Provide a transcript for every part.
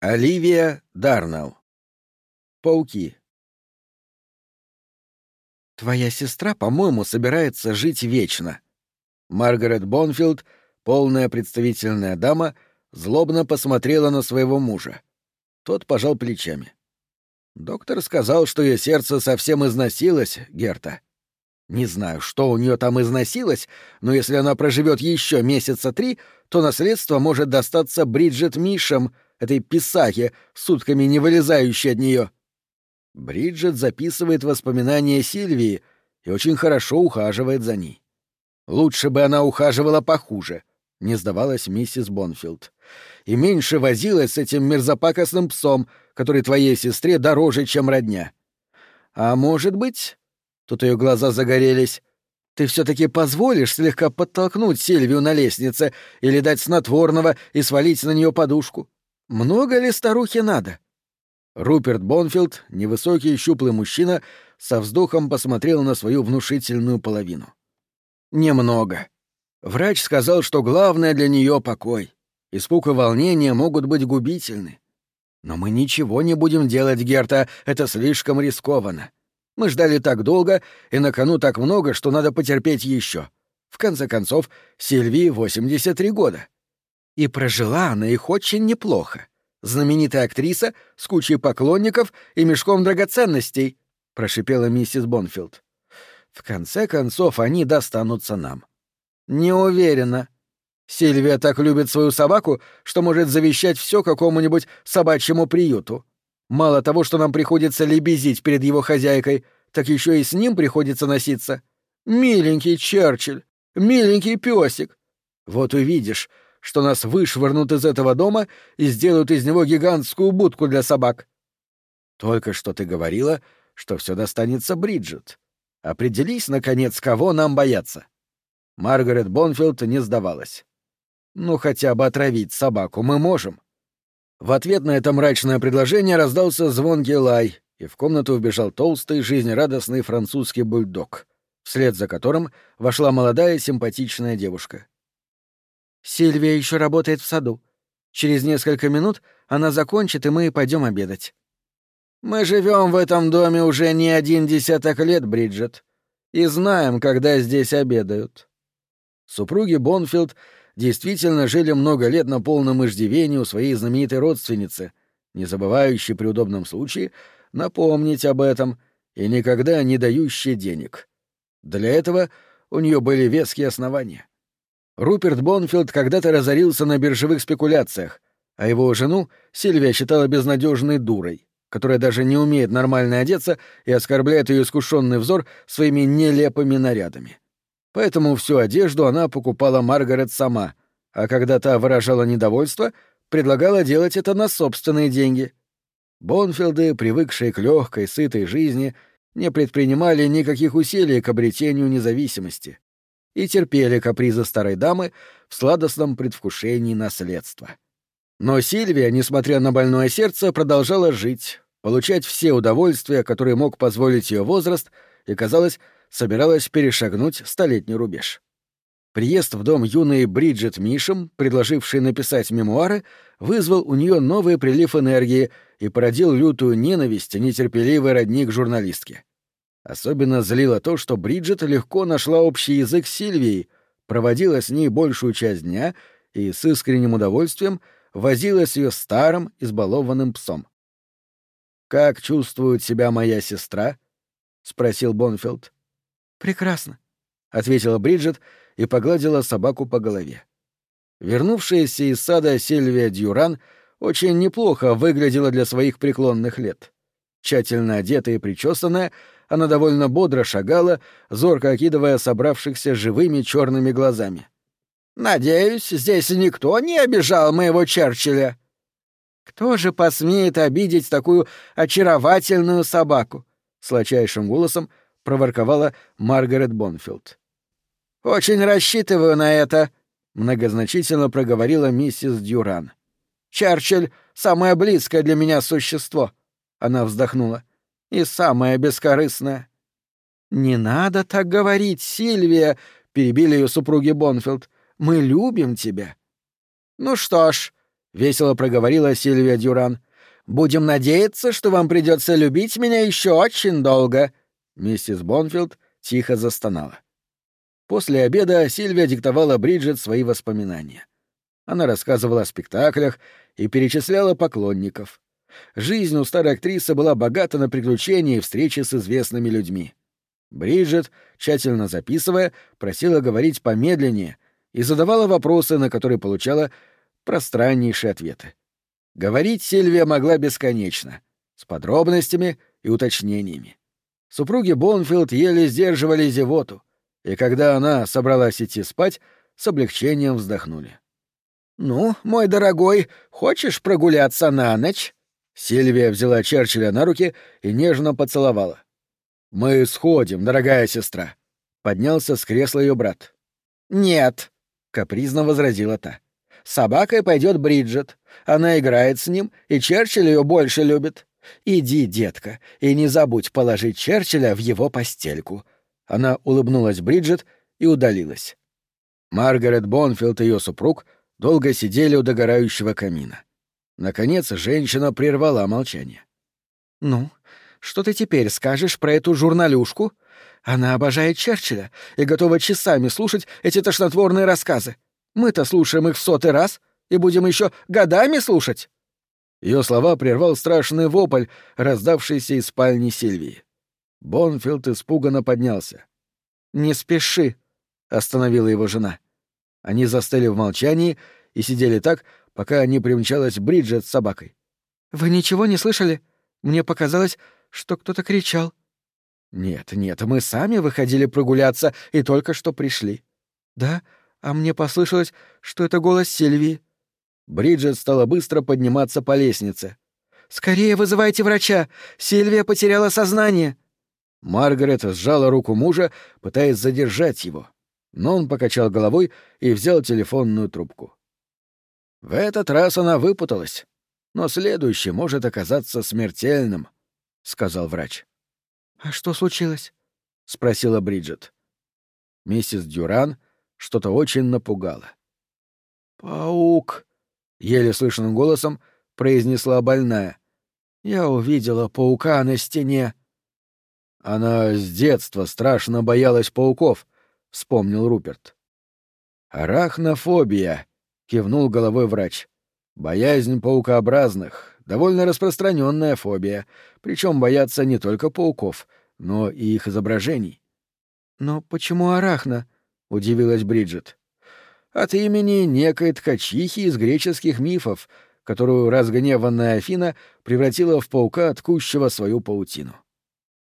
Оливия Дарнелл. Пауки. Твоя сестра, по-моему, собирается жить вечно. Маргарет Бонфилд, полная представительная дама, злобно посмотрела на своего мужа. Тот пожал плечами. Доктор сказал, что ее сердце совсем износилось, Герта. Не знаю, что у нее там износилось, но если она проживет еще месяца три, то наследство может достаться Бриджит Мишем, этой писахе, сутками не вылезающей от нее. Бриджит записывает воспоминания Сильвии и очень хорошо ухаживает за ней. Лучше бы она ухаживала похуже, не сдавалась миссис Бонфилд. И меньше возилась с этим мерзопакостным псом, который твоей сестре дороже, чем родня. А может быть, Тут ее глаза загорелись. «Ты все-таки позволишь слегка подтолкнуть Сильвию на лестнице или дать снотворного и свалить на нее подушку? Много ли старухе надо?» Руперт Бонфилд, невысокий щуплый мужчина, со вздохом посмотрел на свою внушительную половину. «Немного. Врач сказал, что главное для нее покой. Испуг и волнение могут быть губительны. Но мы ничего не будем делать, Герта, это слишком рискованно. Мы ждали так долго, и на кону так много, что надо потерпеть еще. В конце концов, Сильвии 83 года. И прожила она их очень неплохо. Знаменитая актриса с кучей поклонников и мешком драгоценностей, — прошипела миссис Бонфилд. В конце концов, они достанутся нам. Не уверена. Сильвия так любит свою собаку, что может завещать все какому-нибудь собачьему приюту. Мало того, что нам приходится лебезить перед его хозяйкой, так еще и с ним приходится носиться. Миленький Черчилль, миленький песик. Вот увидишь, что нас вышвырнут из этого дома и сделают из него гигантскую будку для собак. Только что ты говорила, что все достанется Бриджит. Определись, наконец, кого нам бояться. Маргарет Бонфилд не сдавалась. Ну, хотя бы отравить собаку мы можем. В ответ на это мрачное предложение раздался звонкий лай, и в комнату вбежал толстый, жизнерадостный французский бульдог, вслед за которым вошла молодая симпатичная девушка. «Сильвия еще работает в саду. Через несколько минут она закончит, и мы пойдем обедать». «Мы живем в этом доме уже не один десяток лет, Бриджит, и знаем, когда здесь обедают». Супруги Бонфилд действительно жили много лет на полном иждивении у своей знаменитой родственницы, не забывающей при удобном случае напомнить об этом и никогда не дающей денег. Для этого у нее были веские основания. Руперт Бонфилд когда-то разорился на биржевых спекуляциях, а его жену Сильвия считала безнадежной дурой, которая даже не умеет нормально одеться и оскорбляет ее искушенный взор своими нелепыми нарядами. Поэтому всю одежду она покупала Маргарет сама, а когда та выражала недовольство, предлагала делать это на собственные деньги. Бонфилды, привыкшие к легкой, сытой жизни, не предпринимали никаких усилий к обретению независимости и терпели капризы старой дамы в сладостном предвкушении наследства. Но Сильвия, несмотря на больное сердце, продолжала жить, получать все удовольствия, которые мог позволить ее возраст, и, казалось, собиралась перешагнуть столетний рубеж. Приезд в дом юной Бриджит Мишем, предложившей написать мемуары, вызвал у нее новый прилив энергии и породил лютую ненависть нетерпеливой родни к журналистке. Особенно злило то, что Бриджит легко нашла общий язык с Сильвией, проводила с ней большую часть дня и с искренним удовольствием возилась ее старым, избалованным псом. «Как чувствует себя моя сестра?» — спросил Бонфилд. «Прекрасно», — ответила Бриджит и погладила собаку по голове. Вернувшаяся из сада Сильвия Дюран очень неплохо выглядела для своих преклонных лет. Тщательно одетая и причесанная, она довольно бодро шагала, зорко окидывая собравшихся живыми черными глазами. «Надеюсь, здесь никто не обижал моего Черчилля?» «Кто же посмеет обидеть такую очаровательную собаку?» — сладчайшим голосом проворковала Маргарет Бонфилд. «Очень рассчитываю на это», — многозначительно проговорила миссис Дюран. «Черчилль — самое близкое для меня существо», — она вздохнула, — «и самое бескорыстное». «Не надо так говорить, Сильвия», — перебили ее супруги Бонфилд. «Мы любим тебя». «Ну что ж», — весело проговорила Сильвия Дюран. «Будем надеяться, что вам придется любить меня еще очень долго». Миссис Бонфилд тихо застонала. После обеда Сильвия диктовала Бриджит свои воспоминания. Она рассказывала о спектаклях и перечисляла поклонников. Жизнь у старой актрисы была богата на приключения и встречи с известными людьми. Бриджит, тщательно записывая, просила говорить помедленнее и задавала вопросы, на которые получала пространнейшие ответы. Говорить Сильвия могла бесконечно, с подробностями и уточнениями. Супруги Бонфилд еле сдерживали зевоту, и когда она собралась идти спать, с облегчением вздохнули. «Ну, мой дорогой, хочешь прогуляться на ночь?» Сильвия взяла Черчилля на руки и нежно поцеловала. «Мы сходим, дорогая сестра», — поднялся с кресла ее брат. «Нет», — капризно возразила та. «С собакой пойдет Бриджит. Она играет с ним, и Черчилль ее больше любит. Иди, детка, и не забудь положить Черчилля в его постельку». Она улыбнулась Бриджит и удалилась. Маргарет Бонфилд и ее супруг долго сидели у догорающего камина. Наконец женщина прервала молчание. «Ну, что ты теперь скажешь про эту журналюшку? Она обожает Черчилля и готова часами слушать эти тошнотворные рассказы. Мы-то слушаем их в сотый раз и будем еще годами слушать». Ее слова прервал страшный вопль, раздавшийся из спальни Сильвии. Бонфилд испуганно поднялся. «Не спеши», — остановила его жена. Они застыли в молчании и сидели так, пока не примчалась Бриджит с собакой. «Вы ничего не слышали? Мне показалось, что кто-то кричал». «Нет, нет, мы сами выходили прогуляться и только что пришли». «Да? А мне послышалось, что это голос Сильвии». Бриджит стала быстро подниматься по лестнице. «Скорее вызывайте врача! Сильвия потеряла сознание!» Маргарет сжала руку мужа, пытаясь задержать его, но он покачал головой и взял телефонную трубку. В этот раз она выпуталась, но следующий может оказаться смертельным, — сказал врач. — А что случилось? — спросила Бриджит. Миссис Дюран что-то очень напугала. «Паук!» — еле слышным голосом произнесла больная. «Я увидела паука на стене». «Она с детства страшно боялась пауков», — вспомнил Руперт. «Арахнофобия», кивнул головой врач. Боязнь паукообразных — довольно распространенная фобия, причем боятся не только пауков, но и их изображений. «Но почему арахна?» — удивилась Бриджит. «От имени некой ткачихи из греческих мифов, которую разгневанная Афина превратила в паука, ткущего свою паутину».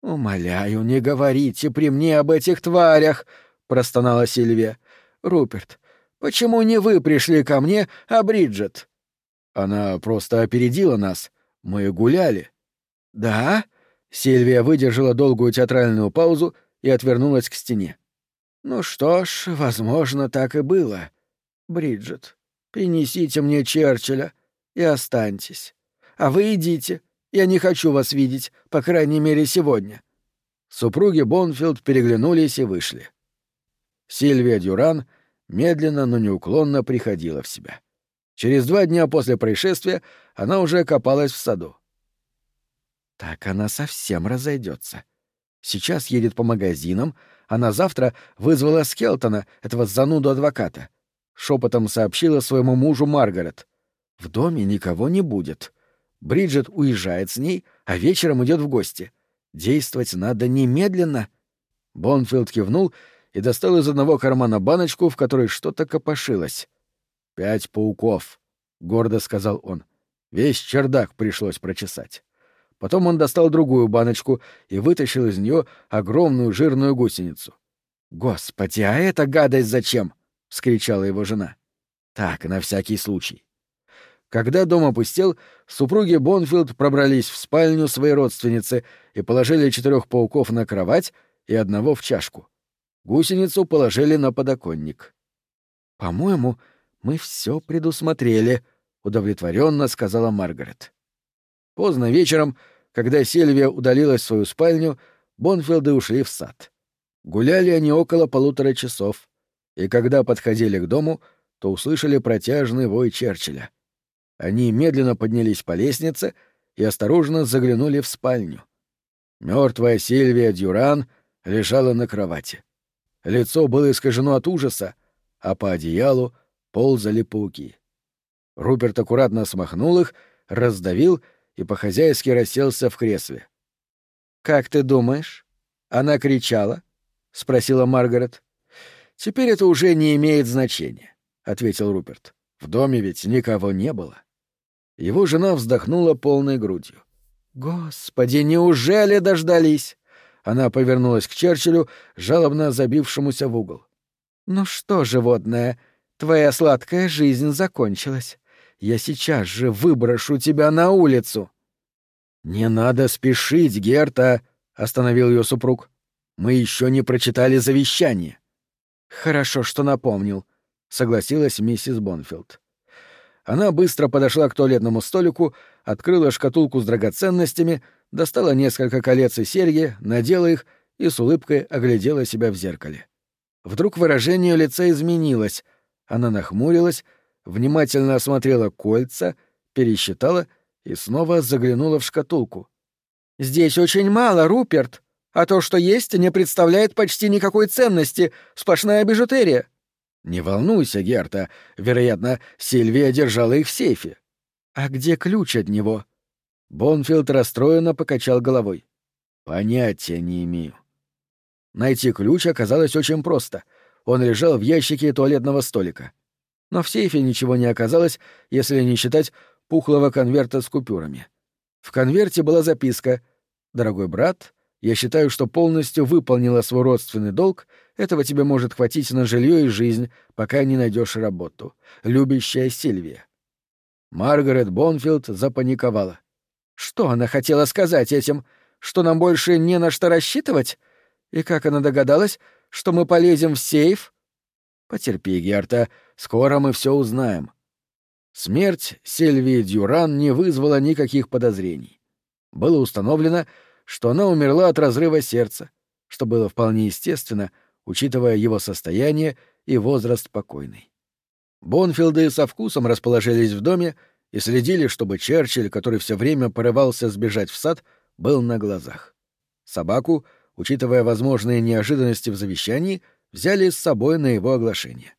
«Умоляю, не говорите при мне об этих тварях!» — простонала Сильвия. «Руперт, Почему не вы пришли ко мне, а Бриджит?» «Она просто опередила нас. Мы гуляли». «Да?» Сильвия выдержала долгую театральную паузу и отвернулась к стене. «Ну что ж, возможно, так и было. Бриджит, принесите мне Черчилля и останьтесь. А вы идите. Я не хочу вас видеть, по крайней мере, сегодня». Супруги Бонфилд переглянулись и вышли. Сильвия Дюран — медленно, но неуклонно приходила в себя. Через два дня после происшествия она уже копалась в саду. Так она совсем разойдется. Сейчас едет по магазинам, а на завтра вызвала Скелтона, этого зануду адвоката. Шепотом сообщила своему мужу Маргарет. В доме никого не будет. Бриджит уезжает с ней, а вечером идет в гости. Действовать надо немедленно. Бонфилд кивнул и достал из одного кармана баночку, в которой что-то копошилось. «Пять пауков», — гордо сказал он. Весь чердак пришлось прочесать. Потом он достал другую баночку и вытащил из нее огромную жирную гусеницу. «Господи, а эта гадость зачем?» — вскричала его жена. «Так, на всякий случай». Когда дом опустел, супруги Бонфилд пробрались в спальню своей родственницы и положили четырех пауков на кровать и одного в чашку. Гусеницу положили на подоконник. «По-моему, мы все предусмотрели», — удовлетворенно сказала Маргарет. Поздно вечером, когда Сильвия удалилась в свою спальню, Бонфилды ушли в сад. Гуляли они около полутора часов, и когда подходили к дому, то услышали протяжный вой Черчилля. Они медленно поднялись по лестнице и осторожно заглянули в спальню. Мертвая Сильвия Дюран лежала на кровати. Лицо было искажено от ужаса, а по одеялу ползали пауки. Руперт аккуратно смахнул их, раздавил и по-хозяйски расселся в кресле. «Как ты думаешь? Она кричала?» — спросила Маргарет. «Теперь это уже не имеет значения», — ответил Руперт. «В доме ведь никого не было». Его жена вздохнула полной грудью. «Господи, неужели дождались?» Она повернулась к Черчиллю, жалобно забившемуся в угол. «Ну что, животное, твоя сладкая жизнь закончилась. Я сейчас же выброшу тебя на улицу!» «Не надо спешить, Герта!» — остановил ее супруг. «Мы еще не прочитали завещание». «Хорошо, что напомнил», — согласилась миссис Бонфилд. Она быстро подошла к туалетному столику, открыла шкатулку с драгоценностями, достала несколько колец и серьги, надела их и с улыбкой оглядела себя в зеркале. Вдруг выражение лица изменилось. Она нахмурилась, внимательно осмотрела кольца, пересчитала и снова заглянула в шкатулку. «Здесь очень мало, Руперт, а то, что есть, не представляет почти никакой ценности, сплошная бижутерия». «Не волнуйся, Герта. Вероятно, Сильвия держала их в сейфе». «А где ключ от него?» Бонфилд расстроенно покачал головой. «Понятия не имею». Найти ключ оказалось очень просто. Он лежал в ящике туалетного столика. Но в сейфе ничего не оказалось, если не считать пухлого конверта с купюрами. В конверте была записка «Дорогой брат, я считаю, что полностью выполнила свой родственный долг, этого тебе может хватить на жилье и жизнь, пока не найдешь работу. Любящая Сильвия». Маргарет Бонфилд запаниковала. Что она хотела сказать этим? Что нам больше не на что рассчитывать? И как она догадалась, что мы полезем в сейф? Потерпи, Герта, скоро мы все узнаем. Смерть Сильвии Дюран не вызвала никаких подозрений. Было установлено, что она умерла от разрыва сердца, что было вполне естественно, учитывая его состояние и возраст покойной. Бонфилды со вкусом расположились в доме и следили, чтобы Черчилль, который все время порывался сбежать в сад, был на глазах. Собаку, учитывая возможные неожиданности в завещании, взяли с собой на его оглашение.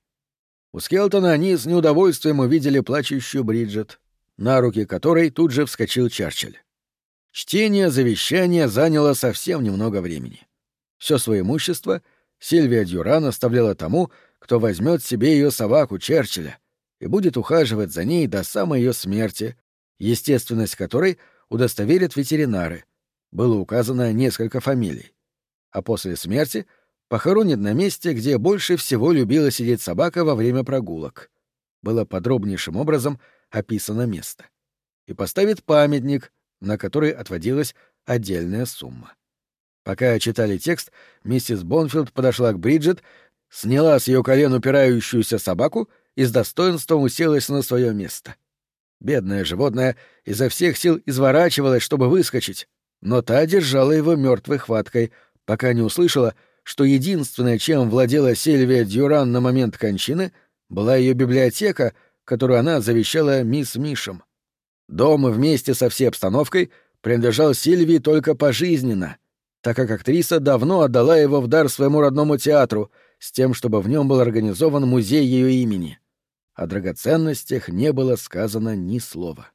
У Скелтона они с неудовольствием увидели плачущую Бриджит, на руки которой тут же вскочил Черчилль. Чтение завещания заняло совсем немного времени. Все свое имущество Сильвия Дюран оставляла тому, кто возьмет себе ее собаку Черчилля и будет ухаживать за ней до самой ее смерти, естественность которой удостоверят ветеринары. Было указано несколько фамилий. А после смерти — похоронит на месте, где больше всего любила сидеть собака во время прогулок. Было подробнейшим образом описано место. И поставит памятник, на который отводилась отдельная сумма. Пока читали текст, миссис Бонфилд подошла к Бриджит, сняла с ее колен упирающуюся собаку и с достоинством уселась на свое место. Бедное животное изо всех сил изворачивалось, чтобы выскочить, но та держала его мертвой хваткой, пока не услышала, что единственное, чем владела Сильвия Дюран на момент кончины, была ее библиотека, которую она завещала мисс Мишем. Дом вместе со всей обстановкой принадлежал Сильвии только пожизненно, так как актриса давно отдала его в дар своему родному театру с тем, чтобы в нем был организован музей ее имени. О драгоценностях не было сказано ни слова.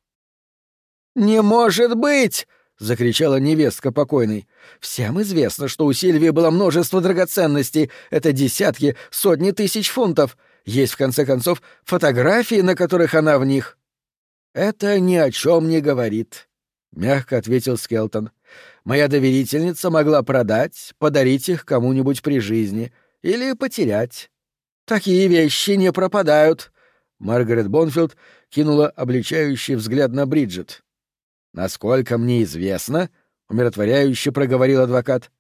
«Не может быть!» — закричала невестка покойной. «Всем известно, что у Сильвии было множество драгоценностей. Это десятки, сотни тысяч фунтов. Есть, в конце концов, фотографии, на которых она в них». «Это ни о чем не говорит», — мягко ответил Скелтон. «Моя доверительница могла продать, подарить их кому-нибудь при жизни или потерять. Такие вещи не пропадают». Маргарет Бонфилд кинула обличающий взгляд на Бриджит. Насколько мне известно, умиротворяюще проговорил адвокат,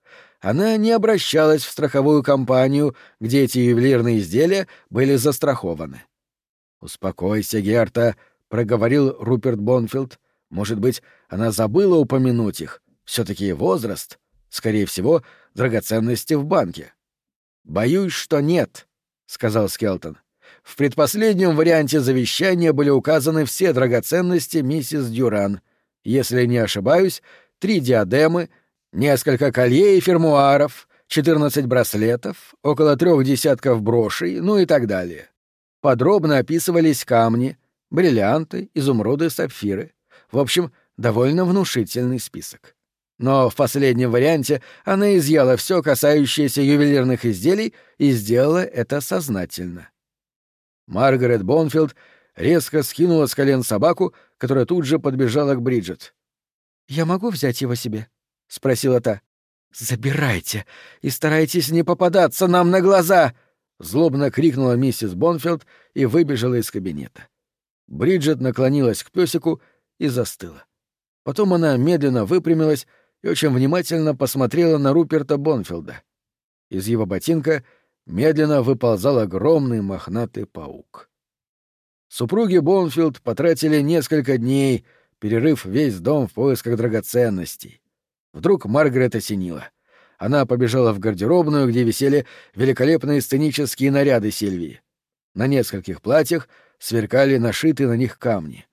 она не обращалась в страховую компанию, где эти ювелирные изделия были застрахованы. Успокойся, Герта, проговорил Руперт Бонфилд. Может быть, она забыла упомянуть их. Все-таки возраст. Скорее всего, драгоценности в банке. Боюсь, что нет, сказал Скелтон. в предпоследнем варианте завещания были указаны все драгоценности миссис Дюран. Если не ошибаюсь, три диадемы, несколько колье и фермуаров, 14 браслетов, около трех десятков брошей, ну и так далее. Подробно описывались камни, бриллианты, изумруды, сапфиры. В общем, довольно внушительный список. Но в последнем варианте она изъяла все, касающееся ювелирных изделий, и сделала это сознательно. Маргарет Бонфилд резко скинула с колен собаку, которая тут же подбежала к Бриджит. «Я могу взять его себе?» — спросила та. «Забирайте и старайтесь не попадаться нам на глаза!» — злобно крикнула миссис Бонфилд и выбежала из кабинета. Бриджит наклонилась к песику и застыла. Потом она медленно выпрямилась и очень внимательно посмотрела на Руперта Бонфилда. Из его ботинка медленно выползал огромный мохнатый паук. Супруги Бонфилд потратили несколько дней, перерыв весь дом в поисках драгоценностей. Вдруг Маргарет осенила. Она побежала в гардеробную, где висели великолепные сценические наряды Сильвии. На нескольких платьях сверкали нашитые на них камни.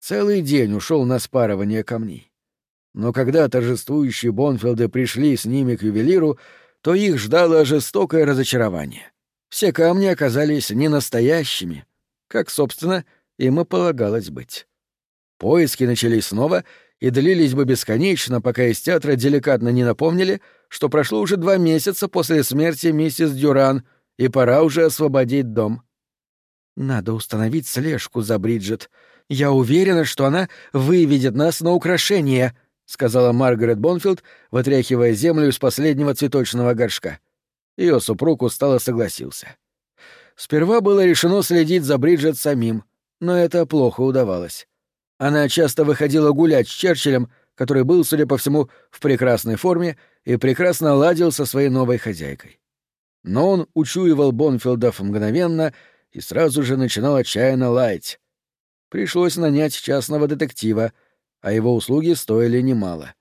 Целый день ушел на спарывание камней. Но когда торжествующие Бонфилды пришли с ними к ювелиру, то их ждало жестокое разочарование. Все камни оказались не настоящими, как, собственно, им и полагалось быть. Поиски начались снова и длились бы бесконечно, пока из театра деликатно не напомнили, что прошло уже два месяца после смерти миссис Дюран, и пора уже освободить дом. «Надо установить слежку за Бриджит. Я уверена, что она выведет нас на украшение», — сказала Маргарет Бонфилд, вытряхивая землю из последнего цветочного горшка. Ее супруг устало согласился. Сперва было решено следить за Бриджит самим, но это плохо удавалось. Она часто выходила гулять с Черчиллем, который был, судя по всему, в прекрасной форме и прекрасно ладил со своей новой хозяйкой. Но он учуивал Бонфилдов мгновенно и сразу же начинал отчаянно лаять. Пришлось нанять частного детектива — а его услуги стоили немало.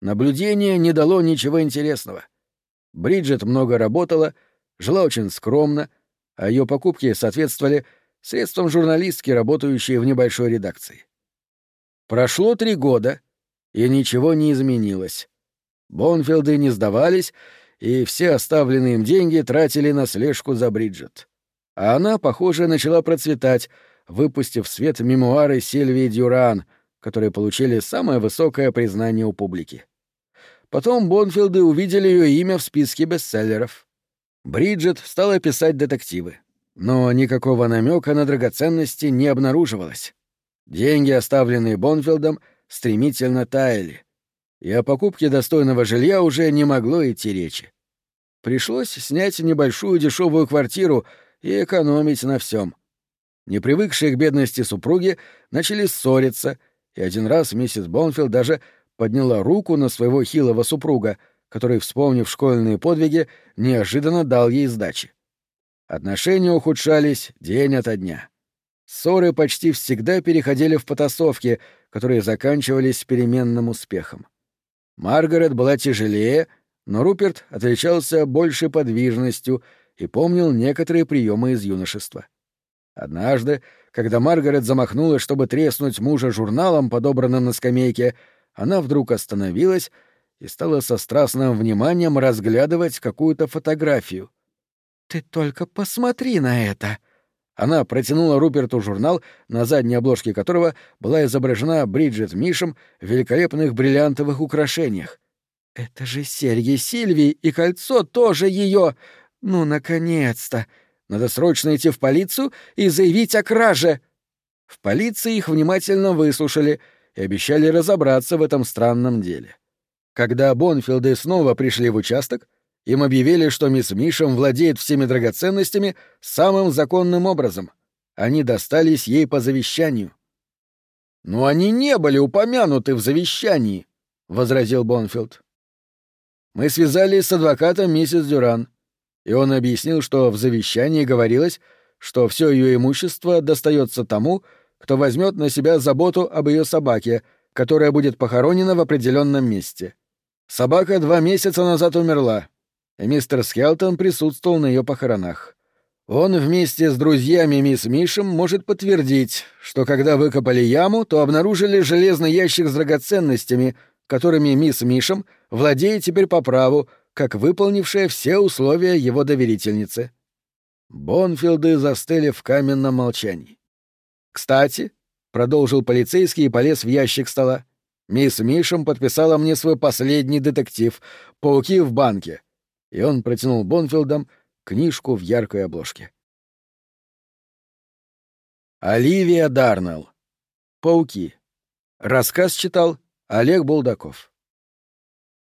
Наблюдение не дало ничего интересного. Бриджит много работала, жила очень скромно, а ее покупки соответствовали средствам журналистки, работающей в небольшой редакции. Прошло три года, и ничего не изменилось. Бонфилды не сдавались, и все оставленные им деньги тратили на слежку за Бриджит. А она, похоже, начала процветать, выпустив в свет мемуары Сильвии Дюран — которые получили самое высокое признание у публики. Потом Бонфилды увидели ее имя в списке бестселлеров. Бриджит стала писать детективы, но никакого намека на драгоценности не обнаруживалось. Деньги, оставленные Бонфилдом, стремительно таяли, и о покупке достойного жилья уже не могло идти речи. Пришлось снять небольшую дешевую квартиру и экономить на всем. Непривыкшие к бедности супруги начали ссориться — и один раз миссис Бонфилд даже подняла руку на своего хилого супруга, который, вспомнив школьные подвиги, неожиданно дал ей сдачи. Отношения ухудшались день ото дня. Ссоры почти всегда переходили в потасовки, которые заканчивались переменным успехом. Маргарет была тяжелее, но Руперт отличался большей подвижностью и помнил некоторые приемы из юношества. Однажды, когда Маргарет замахнулась, чтобы треснуть мужа журналом, подобранным на скамейке, она вдруг остановилась и стала со страстным вниманием разглядывать какую-то фотографию. «Ты только посмотри на это!» Она протянула Руперту журнал, на задней обложке которого была изображена Бриджит Мишем в великолепных бриллиантовых украшениях. «Это же серьги Сильвии, и кольцо тоже ее! Ну, наконец-то!» Надо срочно идти в полицию и заявить о краже. В полиции их внимательно выслушали и обещали разобраться в этом странном деле. Когда Бонфилды снова пришли в участок, им объявили, что мисс Мишем владеет всеми драгоценностями самым законным образом. Они достались ей по завещанию. «Но они не были упомянуты в завещании», — возразил Бонфилд. «Мы связались с адвокатом миссис Дюран и он объяснил, что в завещании говорилось, что все ее имущество достается тому, кто возьмет на себя заботу об ее собаке, которая будет похоронена в определенном месте. Собака два месяца назад умерла, и мистер Скелтон присутствовал на ее похоронах. Он вместе с друзьями мисс Мишем может подтвердить, что когда выкопали яму, то обнаружили железный ящик с драгоценностями, которыми мисс Мишем владеет теперь по праву, как выполнившая все условия его доверительницы. Бонфилды застыли в каменном молчании. «Кстати», — продолжил полицейский и полез в ящик стола, «мисс Мишем подписала мне свой последний детектив «Пауки в банке», и он протянул Бонфилдам книжку в яркой обложке. Оливия Дарнелл. «Пауки». Рассказ читал Олег Булдаков.